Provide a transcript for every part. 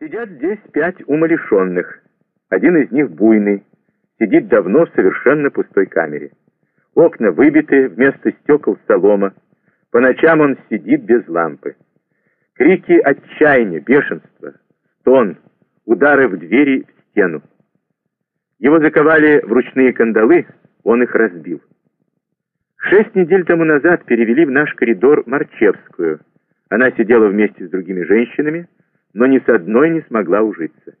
Сидят здесь пять умалишенных. Один из них буйный, сидит давно в совершенно пустой камере. Окна выбиты, вместо стекол солома. По ночам он сидит без лампы. Крики отчаяния, бешенства, стон, удары в двери, в стену. Его заковали в ручные кандалы, он их разбил. Шесть недель тому назад перевели в наш коридор Марчевскую. Она сидела вместе с другими женщинами, но ни с одной не смогла ужиться.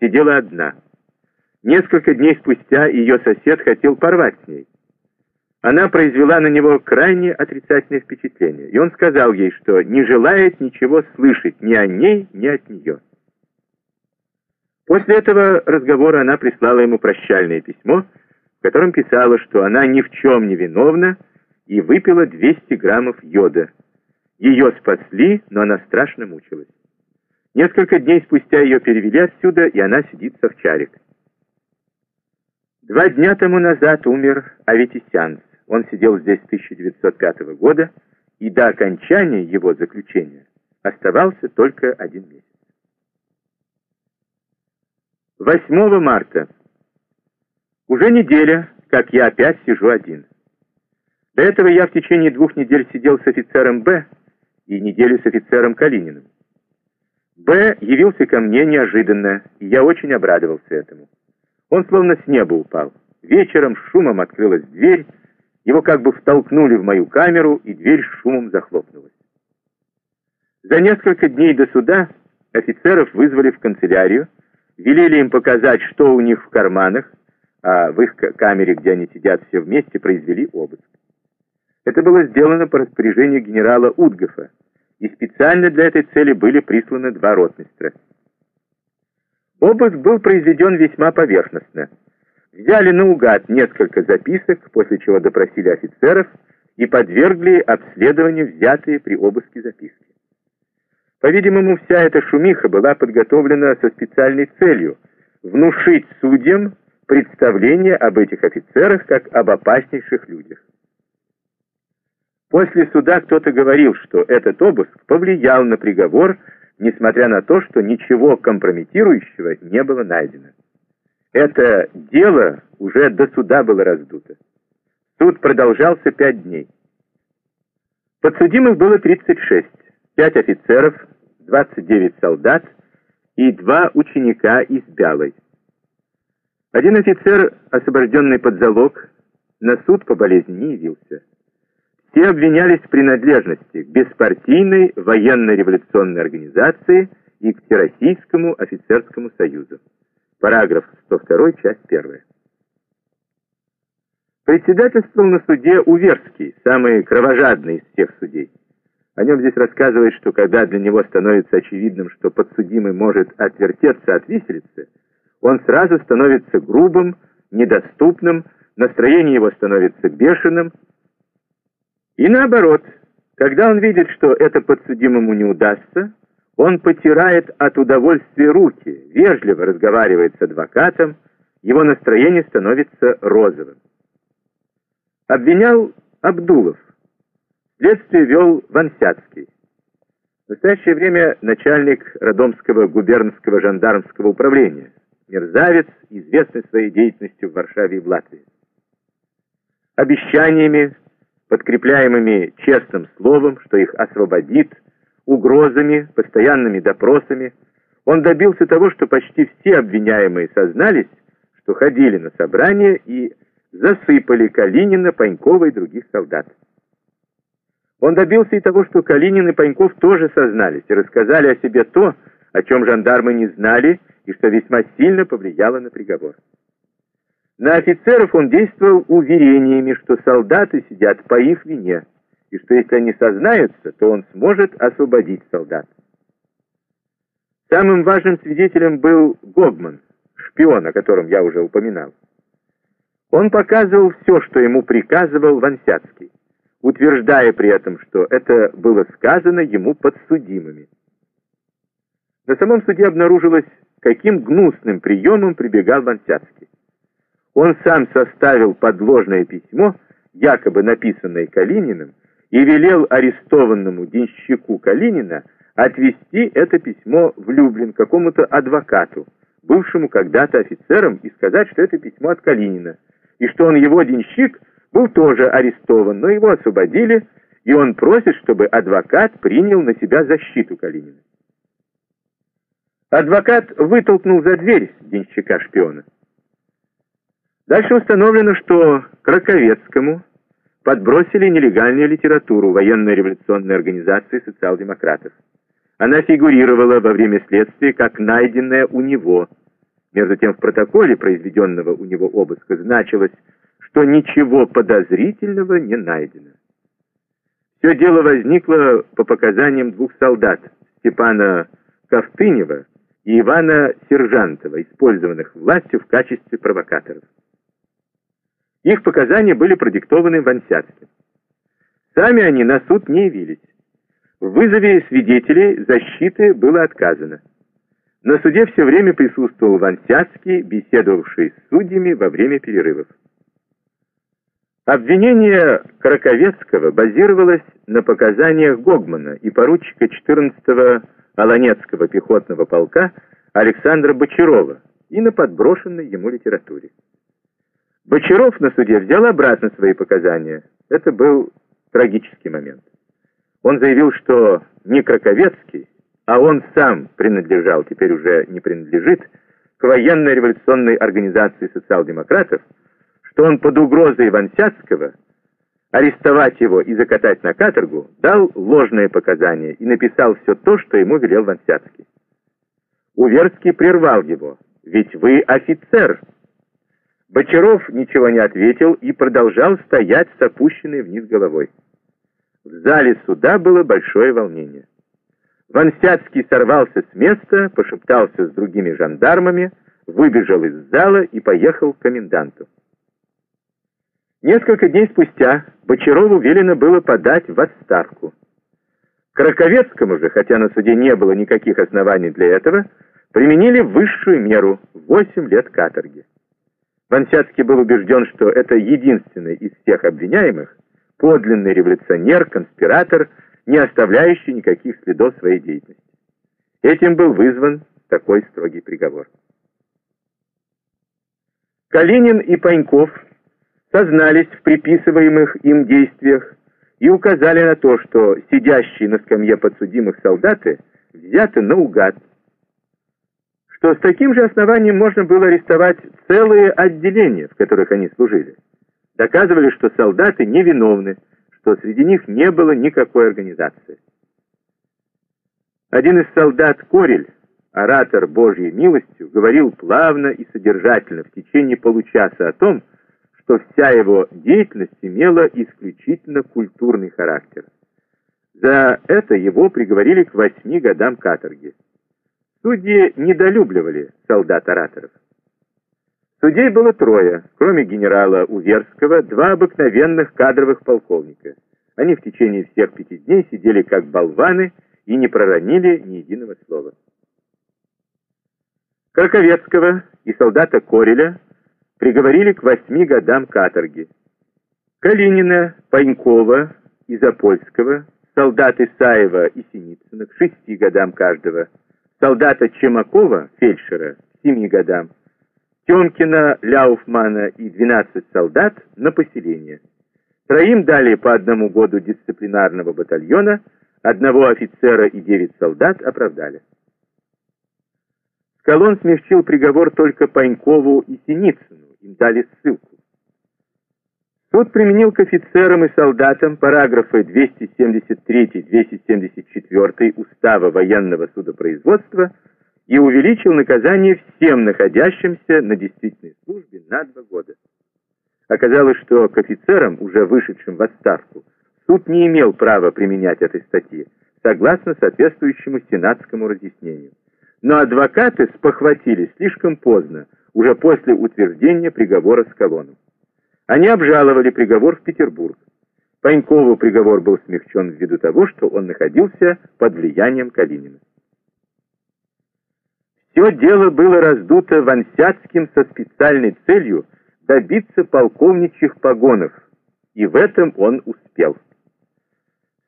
Сидела одна. Несколько дней спустя ее сосед хотел порвать с ней. Она произвела на него крайне отрицательное впечатление, и он сказал ей, что не желает ничего слышать ни о ней, ни от нее. После этого разговора она прислала ему прощальное письмо, в котором писала, что она ни в чем не виновна и выпила 200 граммов йода. Ее спасли, но она страшно мучилась. Несколько дней спустя ее перевели отсюда, и она сидит в Овчарик. Два дня тому назад умер Аветисянц. Он сидел здесь с 1905 года, и до окончания его заключения оставался только один месяц. 8 марта. Уже неделя, как я опять сижу один. До этого я в течение двух недель сидел с офицером Б и неделю с офицером Калининым. Б явился ко мне неожиданно, и я очень обрадовался этому. Он словно с неба упал. Вечером шумом открылась дверь, его как бы втолкнули в мою камеру, и дверь шумом захлопнулась. За несколько дней до суда офицеров вызвали в канцелярию, велели им показать, что у них в карманах, а в их камере, где они сидят все вместе, произвели обыск. Это было сделано по распоряжению генерала Утгофа, и специально для этой цели были присланы два ротмистра. Обыск был произведен весьма поверхностно. Взяли наугад несколько записок, после чего допросили офицеров и подвергли обследованию взятые при обыске записки. По-видимому, вся эта шумиха была подготовлена со специальной целью внушить судьям представление об этих офицерах как об опаснейших людях. После суда кто-то говорил, что этот обыск повлиял на приговор, несмотря на то, что ничего компрометирующего не было найдено. Это дело уже до суда было раздуто. Суд продолжался пять дней. Подсудимых было 36, пять офицеров, 29 солдат и два ученика из Бялой. Один офицер, освобожденный под залог, на суд по болезни не явился. Все обвинялись в принадлежности к беспартийной военно-революционной организации и к Всероссийскому офицерскому союзу. Параграф 102, часть 1. Председательствовал на суде Уверский, самый кровожадный из всех судей. О нем здесь рассказывает, что когда для него становится очевидным, что подсудимый может отвертеться от виселицы, он сразу становится грубым, недоступным, настроение его становится бешеным, и наоборот, когда он видит, что это подсудимому не удастся, он потирает от удовольствия руки, вежливо разговаривает с адвокатом, его настроение становится розовым. Обвинял Абдулов. Следствие вел Вансяцкий. В настоящее время начальник Родомского губернского жандармского управления. Мерзавец, известный своей деятельностью в Варшаве и в Латвии. Обещаниями, подкрепляемыми честным словом, что их освободит, угрозами, постоянными допросами, он добился того, что почти все обвиняемые сознались, что ходили на собрание и засыпали Калинина, Панькова и других солдат. Он добился и того, что Калинин и Паньков тоже сознались и рассказали о себе то, о чем жандармы не знали и что весьма сильно повлияло на приговор. На офицеров он действовал уверениями, что солдаты сидят по их вине, и что если они сознаются, то он сможет освободить солдат. Самым важным свидетелем был Гогман, шпион, о котором я уже упоминал. Он показывал все, что ему приказывал Вансяцкий, утверждая при этом, что это было сказано ему подсудимыми. На самом суде обнаружилось, каким гнусным приемом прибегал Вансяцкий. Он сам составил подложное письмо, якобы написанное Калининым, и велел арестованному денщику Калинина отвезти это письмо в Люблин какому-то адвокату, бывшему когда-то офицером, и сказать, что это письмо от Калинина, и что он его денщик был тоже арестован, но его освободили, и он просит, чтобы адвокат принял на себя защиту Калинина. Адвокат вытолкнул за дверь денщика-шпиона. Дальше установлено, что Краковецкому подбросили нелегальную литературу военно-революционной организации социал-демократов. Она фигурировала во время следствия как найденная у него. Между тем в протоколе произведенного у него обыска значилось, что ничего подозрительного не найдено. Все дело возникло по показаниям двух солдат, Степана Ковтынева и Ивана Сержантова, использованных властью в качестве провокаторов. Их показания были продиктованы Вансяцким. Сами они на суд не явились. В вызове свидетелей защиты было отказано. На суде все время присутствовал Вансяцкий, беседовавший с судьями во время перерывов. Обвинение Краковецкого базировалось на показаниях Гогмана и поручика 14-го Аланецкого пехотного полка Александра Бочарова и на подброшенной ему литературе. Бочаров на суде взял обратно свои показания. Это был трагический момент. Он заявил, что не Краковецкий, а он сам принадлежал, теперь уже не принадлежит, к военно-революционной организации социал-демократов, что он под угрозой Вансяцкого арестовать его и закатать на каторгу, дал ложные показания и написал все то, что ему велел Вансяцкий. Уверский прервал его. «Ведь вы офицер!» Бочаров ничего не ответил и продолжал стоять с опущенной вниз головой. В зале суда было большое волнение. Вансяцкий сорвался с места, пошептался с другими жандармами, выбежал из зала и поехал к коменданту. Несколько дней спустя Бочарову велено было подать в отставку. Краковецкому же, хотя на суде не было никаких оснований для этого, применили высшую меру – 8 лет каторги. Вансяцкий был убежден, что это единственный из всех обвиняемых подлинный революционер, конспиратор, не оставляющий никаких следов своей деятельности. Этим был вызван такой строгий приговор. Калинин и Паньков – сознались в приписываемых им действиях и указали на то, что сидящие на скамье подсудимых солдаты взяты наугад, что с таким же основанием можно было арестовать целые отделения, в которых они служили. Доказывали, что солдаты невиновны, что среди них не было никакой организации. Один из солдат Корель, оратор Божьей милостью, говорил плавно и содержательно в течение получаса о том, что вся его деятельность имела исключительно культурный характер. За это его приговорили к восьми годам каторги. Судьи недолюбливали солдат-ораторов. Судей было трое, кроме генерала Уверского, два обыкновенных кадровых полковника. Они в течение всех пяти дней сидели как болваны и не проронили ни единого слова. Краковецкого и солдата Кореля приговорили к восьми годам каторги. Калинина, Панькова и Запольского, солдат Исаева и Синицына к шести годам каждого, солдата Чемакова, фельдшера, к семи годам, Темкина, Ляуфмана и 12 солдат на поселение. Троим дали по одному году дисциплинарного батальона, одного офицера и девять солдат оправдали. Скалон смягчил приговор только Панькову и Синицыну, им дали ссылку. Суд применил к офицерам и солдатам параграфы 273-274 Устава военного судопроизводства и увеличил наказание всем находящимся на действительной службе на два года. Оказалось, что к офицерам, уже вышедшим в отставку, суд не имел права применять этой статьи, согласно соответствующему сенатскому разъяснению. Но адвокаты спохватились слишком поздно, уже после утверждения приговора с колонном. Они обжаловали приговор в Петербург. Панькову приговор был смягчен ввиду того, что он находился под влиянием Калинина. Все дело было раздуто Вансяцким со специальной целью добиться полковничьих погонов, и в этом он успел.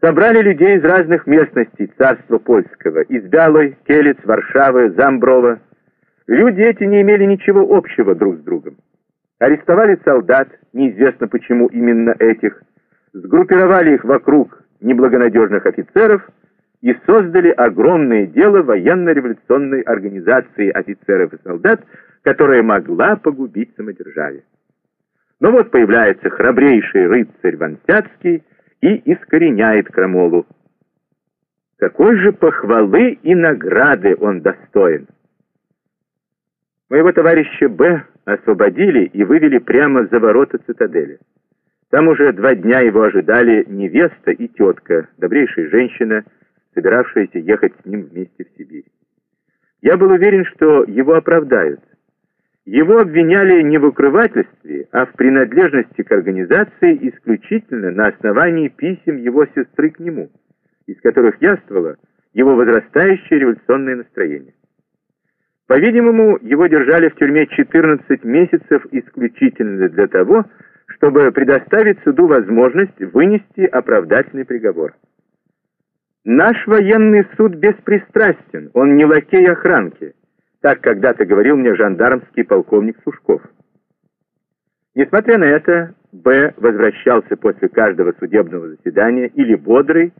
Собрали людей из разных местностей царства польского, из Бялой, Келец, Варшавы, Замброва. Люди эти не имели ничего общего друг с другом. Арестовали солдат, неизвестно почему именно этих, сгруппировали их вокруг неблагонадежных офицеров и создали огромное дело военно-революционной организации офицеров и солдат, которая могла погубить самодержавие. Но вот появляется храбрейший рыцарь Вансяцкий и искореняет крамолу. Какой же похвалы и награды он достоин! Моего товарища Б. освободили и вывели прямо за ворота цитадели. Там уже два дня его ожидали невеста и тетка, добрейшая женщина, собиравшаяся ехать с ним вместе в Сибирь. Я был уверен, что его оправдают. Его обвиняли не в укрывательстве, а в принадлежности к организации исключительно на основании писем его сестры к нему, из которых яствовало его возрастающее революционное настроение. По-видимому, его держали в тюрьме 14 месяцев исключительно для того, чтобы предоставить суду возможность вынести оправдательный приговор. Наш военный суд беспристрастен, он не лакей охранки. Так когда-то говорил мне жандармский полковник Сушков. Несмотря на это, Б. возвращался после каждого судебного заседания или бодрый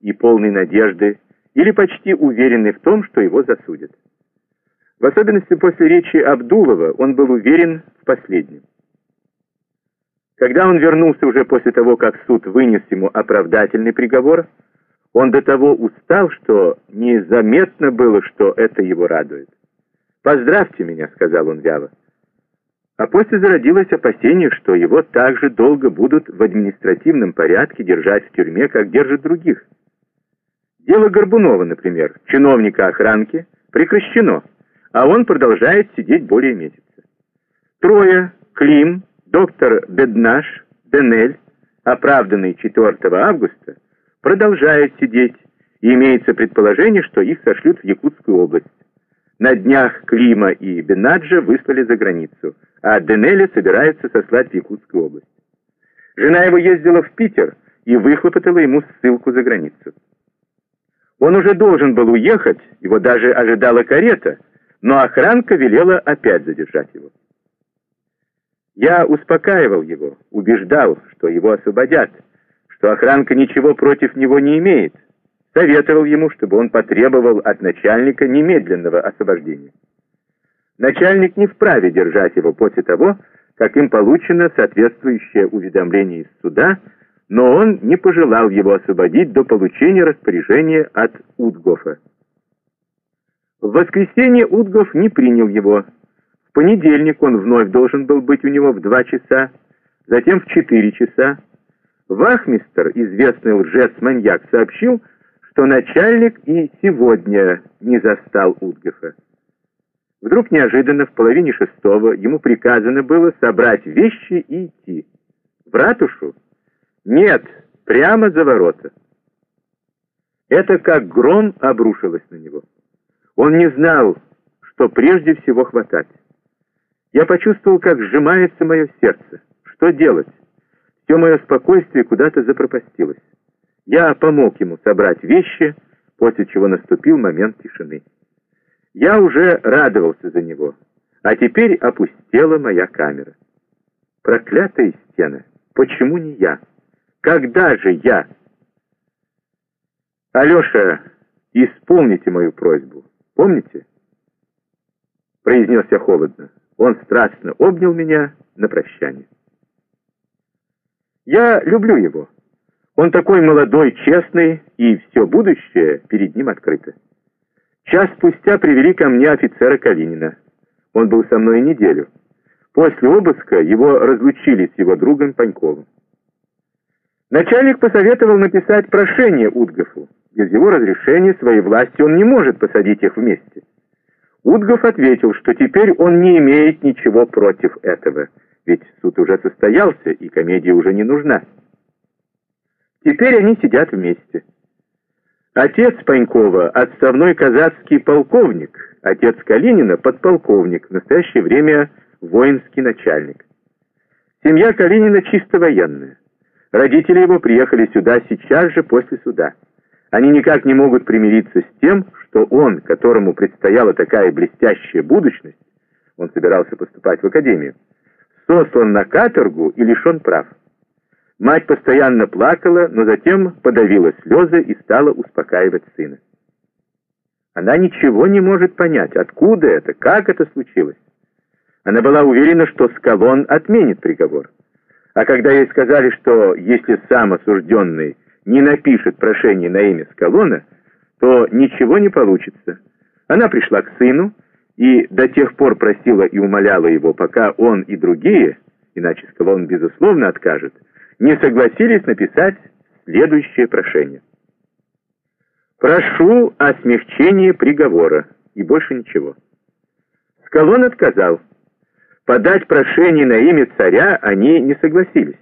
и полный надежды, или почти уверенный в том, что его засудят. В особенности после речи Абдулова он был уверен в последнем. Когда он вернулся уже после того, как суд вынес ему оправдательный приговор, он до того устал, что незаметно было, что это его радует. «Поздравьте меня», — сказал он вяло. А после зародилось опасение, что его так же долго будут в административном порядке держать в тюрьме, как держат других. Дело Горбунова, например, чиновника охранки, прекращено, а он продолжает сидеть более месяца. Трое, Клим, доктор Беднаш, Денель, оправданный 4 августа, продолжает сидеть, и имеется предположение, что их сошлют в Якутскую область. На днях Клима и Бенаджа выслали за границу, а Денеля собирается сослать в Якутскую область. Жена его ездила в Питер и выхлопотала ему ссылку за границу. Он уже должен был уехать, его даже ожидала карета, но охранка велела опять задержать его. Я успокаивал его, убеждал, что его освободят, что охранка ничего против него не имеет, советовал ему, чтобы он потребовал от начальника немедленного освобождения. Начальник не вправе держать его после того, как им получено соответствующее уведомление из суда, но он не пожелал его освободить до получения распоряжения от Утгофа. В воскресенье Утгоф не принял его. В понедельник он вновь должен был быть у него в два часа, затем в четыре часа. Вахмистер, известный лжец-маньяк, сообщил, что начальник и сегодня не застал Утгофа. Вдруг неожиданно в половине шестого ему приказано было собрать вещи и идти. В ратушу? Нет, прямо за ворота. Это как гром обрушилось на него. Он не знал, что прежде всего хватать. Я почувствовал, как сжимается мое сердце. Что делать? Все мое спокойствие куда-то запропастилось. Я помог ему собрать вещи, после чего наступил момент тишины. Я уже радовался за него, а теперь опустела моя камера. Проклятая стена! Почему не я? Когда же я? Алеша, исполните мою просьбу. Помните? Произнес я холодно. Он страстно обнял меня на прощание. Я люблю его. Он такой молодой, честный, и все будущее перед ним открыто. Час спустя привели ко мне офицера Калинина. Он был со мной неделю. После обыска его разлучили с его другом Паньковым. Начальник посоветовал написать прошение Утгофу. Без его разрешения своей власти он не может посадить их вместе. Утгов ответил, что теперь он не имеет ничего против этого, ведь суд уже состоялся, и комедия уже не нужна. Теперь они сидят вместе. Отец Панькова — отставной казацкий полковник, отец Калинина — подполковник, в настоящее время воинский начальник. Семья Калинина чисто военная. Родители его приехали сюда сейчас же после суда. Они никак не могут примириться с тем, что он, которому предстояла такая блестящая будущность, он собирался поступать в академию, сослан на каторгу и лишен прав. Мать постоянно плакала, но затем подавила слезы и стала успокаивать сына. Она ничего не может понять, откуда это, как это случилось. Она была уверена, что Скалон отменит приговор. А когда ей сказали, что если сам осужденный не напишет прошение на имя Скалона, то ничего не получится. Она пришла к сыну и до тех пор просила и умоляла его, пока он и другие, иначе Скалон безусловно откажет, не согласились написать следующее прошение. «Прошу о смягчении приговора» и больше ничего. Скалон отказал. Подать прошение на имя царя они не согласились.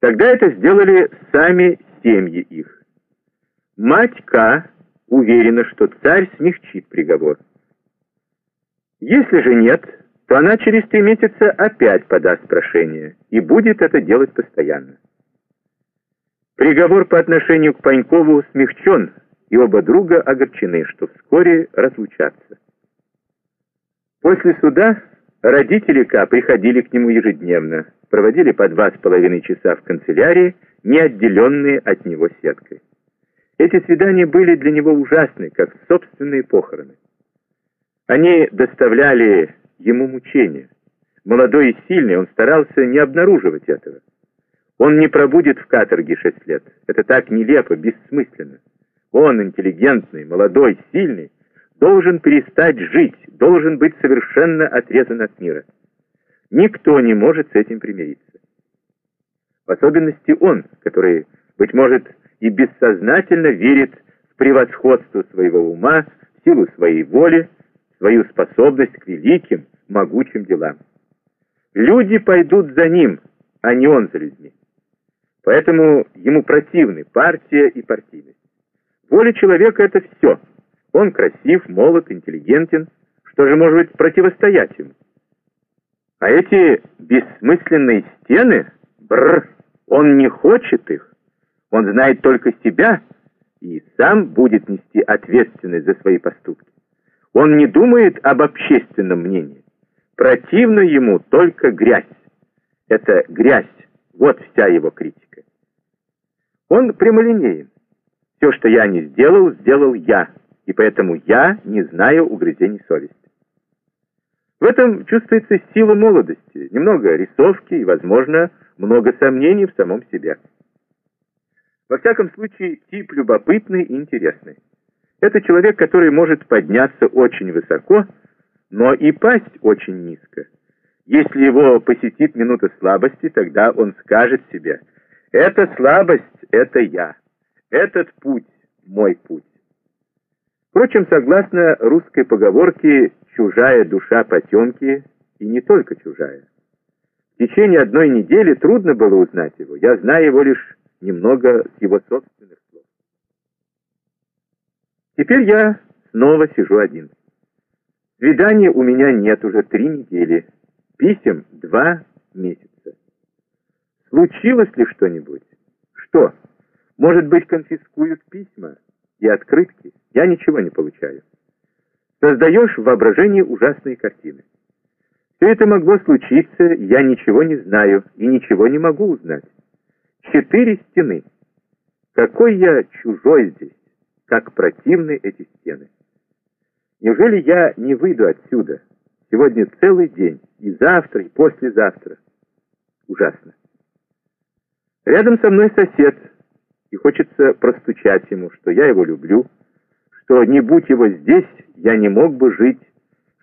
Тогда это сделали сами семьи их. Мать К. уверена, что царь смягчит приговор. Если же нет, то она через три месяца опять подаст прошение, и будет это делать постоянно. Приговор по отношению к Панькову смягчен, и оба друга огорчены, что вскоре разлучатся. После суда родители К приходили к нему ежедневно, проводили по два с половиной часа в канцелярии, не отделенные от него сеткой. Эти свидания были для него ужасны, как собственные похороны. Они доставляли ему мучения. Молодой и сильный, он старался не обнаруживать этого. Он не пробудет в каторге шесть лет. Это так нелепо, бессмысленно. Он, интеллигентный, молодой, сильный, должен перестать жить, должен быть совершенно отрезан от мира. Никто не может с этим примириться. В особенности он, который, быть может, и бессознательно верит в превосходство своего ума, в силу своей воли, свою способность к великим, могучим делам. Люди пойдут за ним, а не он за людьми. Поэтому ему противны партия и партийность. Воля человека — это все. Он красив, молод, интеллигентен. Что же может быть противостоять ему? А эти бессмысленные стены, бррр, он не хочет их. Он знает только себя и сам будет нести ответственность за свои поступки. Он не думает об общественном мнении. Противна ему только грязь. Это грязь, вот вся его критика. Он прямолинеен. Все, что я не сделал, сделал я, и поэтому я не знаю угрызений совести. В этом чувствуется сила молодости, немного рисовки и, возможно, много сомнений в самом себе. Во всяком случае, тип любопытный и интересный. Это человек, который может подняться очень высоко, но и пасть очень низко. Если его посетит минута слабости, тогда он скажет себе «Эта слабость — это я, этот путь — мой путь». Впрочем, согласно русской поговорке «чужая душа потемки» и не только чужая. В течение одной недели трудно было узнать его, я знаю его лишь немного с его собственных слов. Теперь я снова сижу один. Свиданий у меня нет уже три недели, писем два месяца. Случилось ли что-нибудь? Что? Может быть, конфискуют письма и открытки? Я ничего не получаю. Создаешь в воображении ужасные картины. Все это могло случиться, я ничего не знаю и ничего не могу узнать. Четыре стены. Какой я чужой здесь, как противны эти стены. Неужели я не выйду отсюда? Сегодня целый день, и завтра, и послезавтра. Ужасно. Рядом со мной сосед, и хочется простучать ему, что я его люблю, что не будь его здесь, я не мог бы жить,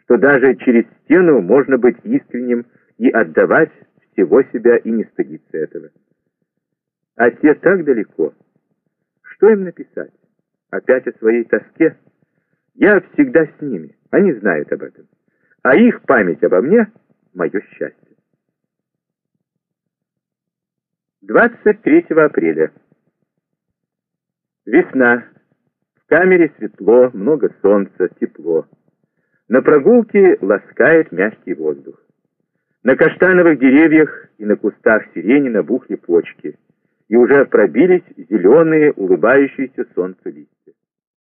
что даже через стену можно быть искренним и отдавать всего себя и не стыдиться этого. А те так далеко. Что им написать? Опять о своей тоске? Я всегда с ними, они знают об этом. А их память обо мне — мое счастье. 23 апреля. Весна. В камере светло, много солнца, тепло. На прогулке ласкает мягкий воздух. На каштановых деревьях и на кустах сирени набухли почки — и уже пробились зеленые улыбающиеся солнцу листья.